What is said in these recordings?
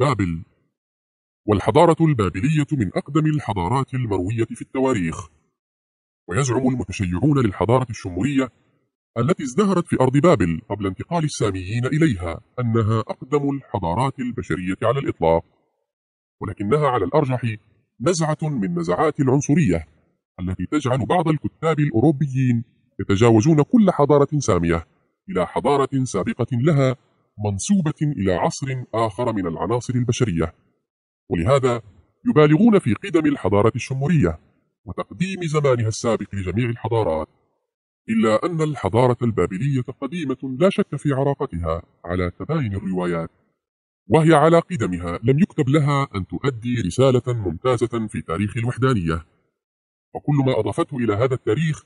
بابل. والحضارة البابلية من أقدم الحضارات المروية في التواريخ. ويزعم المتشيعون للحضارة الشمورية التي ازدهرت في أرض بابل قبل انتقال الساميين إليها أنها أقدم الحضارات البشرية على الإطلاق. ولكنها على الأرجح نزعة من نزعات العنصرية التي تجعل بعض الكتاب الأوروبيين يتجاوزون كل حضارة سامية إلى حضارة سابقة لها منسوبة إلى عصر آخر من العناصر البشرية. ولهذا يبالغون في قدم الحضارة الشمورية وتقديم زمانها السابق لجميع الحضارات إلا أن الحضارة البابلية قديمة لا شك في عراقتها على تباين الروايات وهي على قدمها لم يكتب لها أن تؤدي رسالة ممتازة في تاريخ الوحدانية. وكل ما أضافته إلى هذا التاريخ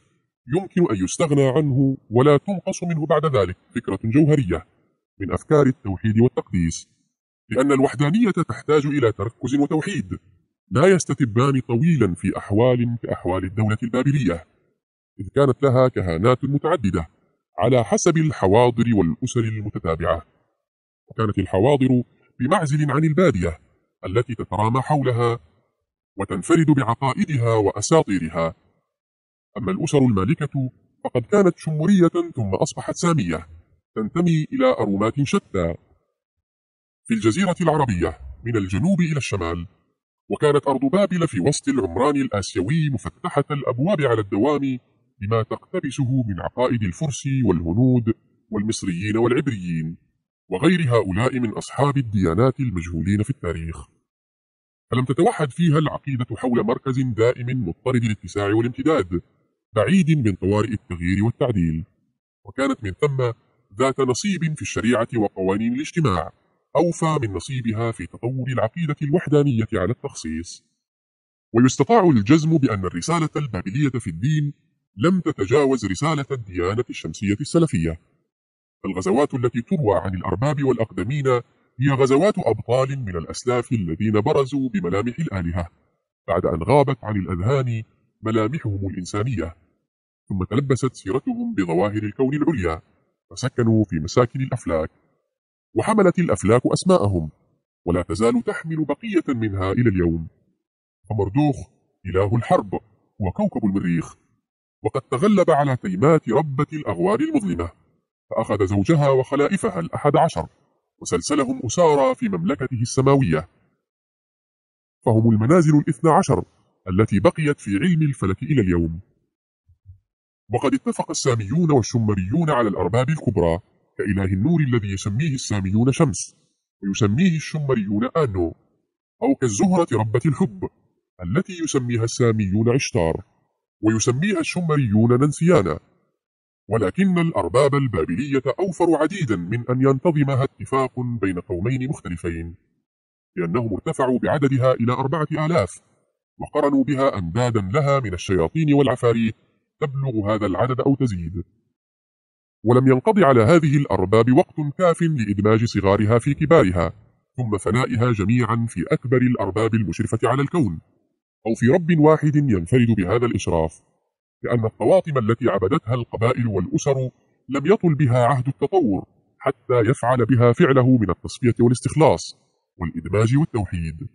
يمكن أن يستغنى عنه ولا تنقص منه بعد ذلك فكرة جوهرية. من أفكار التوحيد والتقديس لأن الوحدانية تحتاج إلى تركز وتوحيد لا يستتبان طويلا في أحوال كأحوال الدولة البابلية إذ كانت لها كهانات متعددة على حسب الحواضر والأسر المتتابعة. وكانت الحواضر بمعزل عن البادية التي تترامى حولها وتنفرد بعقائدها وأساطيرها. أما الأسر المالكة فقد كانت شمورية ثم أصبحت سامية. تنتمي إلى أرومات شتى. في الجزيرة العربية من الجنوب إلى الشمال وكانت أرض بابل في وسط العمران الآسيوي مفتحة الأبواب على الدوام بما تقتبسه من عقائد الفرس والهنود والمصريين والعبريين وغير هؤلاء من أصحاب الديانات المجهولين في التاريخ. فلم تتوحد فيها العقيدة حول مركز دائم مضطرد الاتساع والامتداد بعيد من طوارئ التغيير والتعديل وكانت من ثم ذات نصيب في الشريعة وقوانين الاجتماع. أوفى من نصيبها في تطور العقيدة الوحدانية على التخصيص. ويستطاع الجزم بأن الرسالة البابلية في الدين لم تتجاوز رسالة الديانة الشمسية السلفية. الغزوات التي تروى عن الأرباب والأقدمين هي غزوات أبطال من الأسلاف الذين برزوا بملامح الآلهة بعد أن غابت عن الأذهان ملامحهم الإنسانية. ثم تلبست سيرتهم بظواهر الكون العليا. فسكنوا في مساكن الأفلاك وحملت الأفلاك أسماءهم ولا تزال تحمل بقية منها إلى اليوم. فمردوخ إله الحرب وكوكب المريخ وقد تغلب على تيمات ربة الأغوار المظلمة فأخذ زوجها وخلائفها الأحد عشر وسلسلهم أسارى في مملكته السماوية. فهم المنازل الاثنى عشر التي بقيت في علم الفلك إلى اليوم. وقد اتفق الساميون والشمريون على الأرباب الكبرى كإله النور الذي يسميه الساميون شمس ويسميه الشمريون آنو أو كالزهرة ربة الحب التي يسميها الساميون عشتار ويسميها الشمريون ننسيانا. ولكن الأرباب البابلية أوفر عديدا من أن ينتظمها اتفاق بين قومين مختلفين لأنهم ارتفعوا بعددها إلى أربعة آلاف وقرنوا بها أندادا لها من الشياطين والعفاريت تبلغ هذا العدد أو تزيد. ولم ينقض على هذه الأرباب وقت كاف لإدماج صغارها في كبارها ثم فنائها جميعا في أكبر الأرباب المشرفة على الكون. أو في رب واحد ينفرد بهذا الإشراف لأن الطواطم التي عبدتها القبائل والأسر لم يطل بها عهد التطور حتى يفعل بها فعله من التصفية والاستخلاص والإدماج والتوحيد.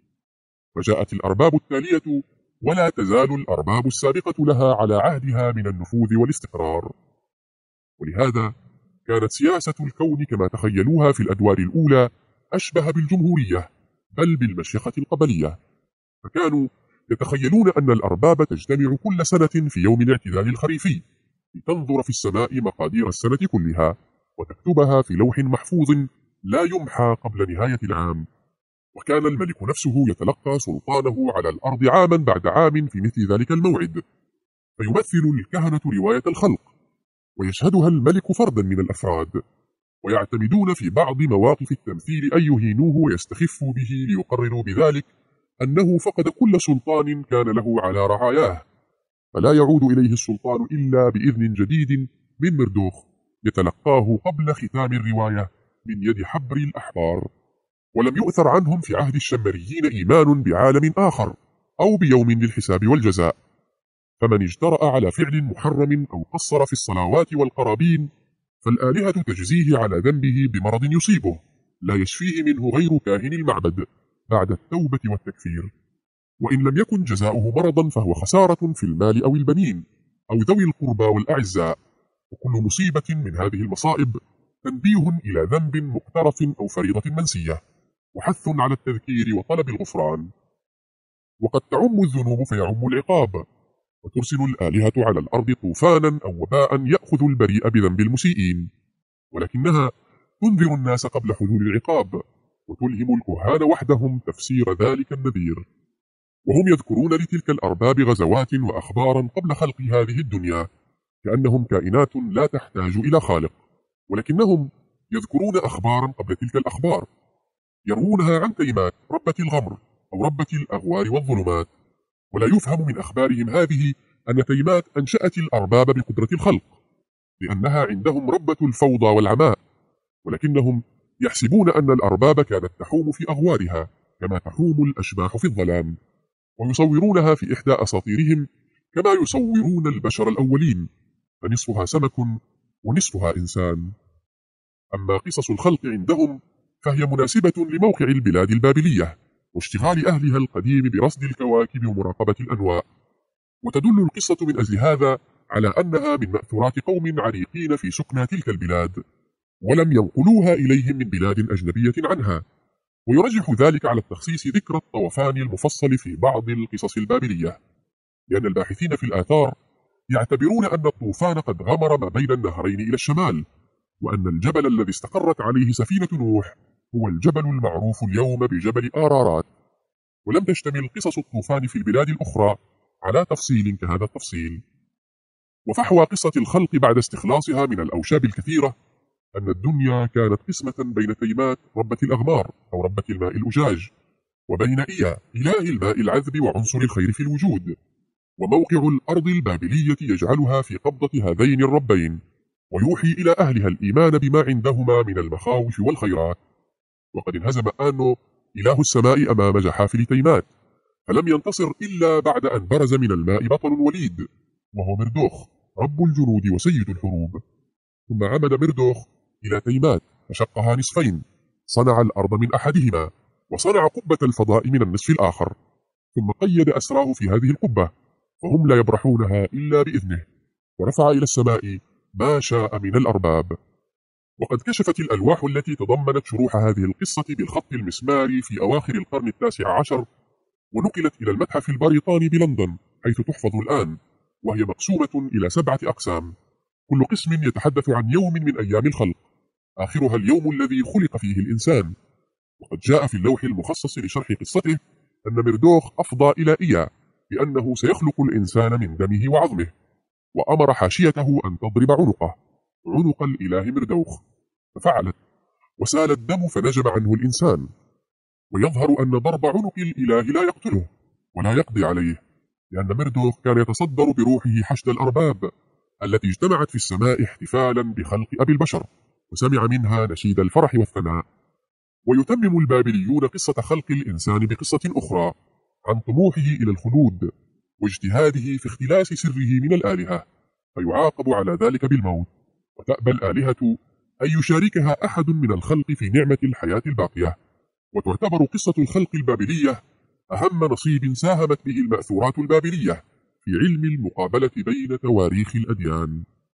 فجاءت الأرباب التالية ولا تزال الأرباب السابقة لها على عهدها من النفوذ والاستقرار. ولهذا كانت سياسة الكون كما تخيلوها في الأدوار الأولى أشبه بالجمهورية بل بالمشيخة القبلية. فكانوا يتخيلون أن الأرباب تجتمع كل سنة في يوم الاعتدال الخريفي لتنظر في السماء مقادير السنة كلها وتكتبها في لوح محفوظ لا يمحى قبل نهاية العام. وكان الملك نفسه يتلقى سلطانه على الأرض عاما بعد عام في مثل ذلك الموعد. فيمثل الكهنة رواية الخلق ويشهدها الملك فردا من الأفراد ويعتمدون في بعض مواقف التمثيل أن يهينوه ويستخفوا به ليقرروا بذلك أنه فقد كل سلطان كان له على رعاياه. فلا يعود إليه السلطان إلا بإذن جديد من مردوخ يتلقاه قبل ختام الرواية من يد حبر الأحبار. ولم يؤثر عنهم في عهد الشمريين إيمان بعالم آخر أو بيوم للحساب والجزاء. فمن اجترأ على فعل محرم أو قصر في الصلوات والقرابين فالآلهة تجزيه على ذنبه بمرض يصيبه لا يشفيه منه غير كاهن المعبد بعد التوبة والتكفير. وإن لم يكن جزاؤه مرضا فهو خسارة في المال أو البنين أو ذوي القربى والأعزاء. وكل مصيبة من هذه المصائب تنبيه إلى ذنب مقترف أو فريضة منسية. وحث على التذكير وطلب الغفران. وقد تعم الذنوب فيعم العقاب. وترسل الآلهة على الأرض طوفانا أو وباء يأخذ البريء بذنب المسيئين. ولكنها تنذر الناس قبل حلول العقاب. وتلهم الكهان وحدهم تفسير ذلك النذير. وهم يذكرون لتلك الأرباب غزوات وأخبارا قبل خلق هذه الدنيا. كأنهم كائنات لا تحتاج إلى خالق. ولكنهم يذكرون أخبارا قبل تلك الأخبار. يروونها عن كلمات ربة الغمر أو ربة الأغوار والظلمات. ولا يفهم من أخبارهم هذه أن تيمات أنشأت الأرباب بقدرة الخلق لأنها عندهم ربة الفوضى والعماء. ولكنهم يحسبون أن الأرباب كانت تحوم في أغوارها كما تحوم الأشباح في الظلام ويصورونها في إحدى أساطيرهم كما يصورون البشر الأولين فنصفها سمك ونصفها إنسان. أما قصص الخلق عندهم فهي مناسبة لموقع البلاد البابلية واشتغال أهلها القديم برصد الكواكب ومراقبة الأنواء وتدل القصة من أجل هذا على أنها من مأثورات قوم عريقين في سكنى تلك البلاد ولم ينقلوها إليهم من بلاد أجنبية عنها. ويرجح ذلك على التخصيص ذكر الطوفان المفصل في بعض القصص البابلية. لأن الباحثين في الآثار يعتبرون أن الطوفان قد غمر ما بين النهرين إلى الشمال وأن الجبل الذي استقرت عليه سفينة نوح هو الجبل المعروف اليوم بجبل آرارات. ولم تشتمل قصص الطوفان في البلاد الأخرى على تفصيل كهذا التفصيل. وفحوى قصة الخلق بعد استخلاصها من الأوشاب الكثيرة أن الدنيا كانت قسمة بين تيمات ربة الأغمار أو ربة الماء الأجاج وبين إيا إله الماء العذب وعنصر الخير في الوجود وموقع الأرض البابلية يجعلها في قبضة هذين الربين ويوحي إلى أهلها الإيمان بما عندهما من المخاوف والخيرات. وقد انهزم آنو إله السماء أمام جحافل تيمات فلم ينتصر إلا بعد أن برز من الماء بطل وليد وهو مردوخ رب الجنود وسيد الحروب. ثم عمد مردوخ إلى تيمات فشقها نصفين صنع الأرض من أحدهما وصنع قبة الفضاء من النصف الآخر. ثم قيد أسراه في هذه القبة فهم لا يبرحونها إلا بإذنه ورفع إلى السماء ما شاء من الأرباب. وقد كشفت الألواح التي تضمنت شروح هذه القصة بالخط المسماري في أواخر القرن التاسع عشر ونقلت إلى المتحف البريطاني بلندن حيث تحفظ الآن وهي مقسومة إلى سبعة أقسام. كل قسم يتحدث عن يوم من أيام الخلق آخرها اليوم الذي خلق فيه الإنسان. وقد جاء في اللوح المخصص لشرح قصته أن مردوخ أفضى إلى إيا بأنه سيخلق الإنسان من دمه وعظمه وأمر حاشيته أن تضرب عنقه. عنق الإله مردوخ. ففعلت. وسال الدم فنجم عنه الإنسان. ويظهر أن ضرب عنق الإله لا يقتله ولا يقضي عليه لأن مردوخ كان يتصدر بروحه حشد الأرباب التي اجتمعت في السماء احتفالا بخلق أبي البشر وسمع منها نشيد الفرح والثناء. ويتمم البابليون قصة خلق الإنسان بقصة أخرى عن طموحه إلى الخلود واجتهاده في اختلاس سره من الآلهة فيعاقب على ذلك بالموت. وتأبى الآلهة أن يشاركها أحد من الخلق في نعمة الحياة الباقية. وتعتبر قصة الخلق البابلية أهم نصيب ساهمت به المأثورات البابلية في علم المقابلة بين تواريخ الأديان.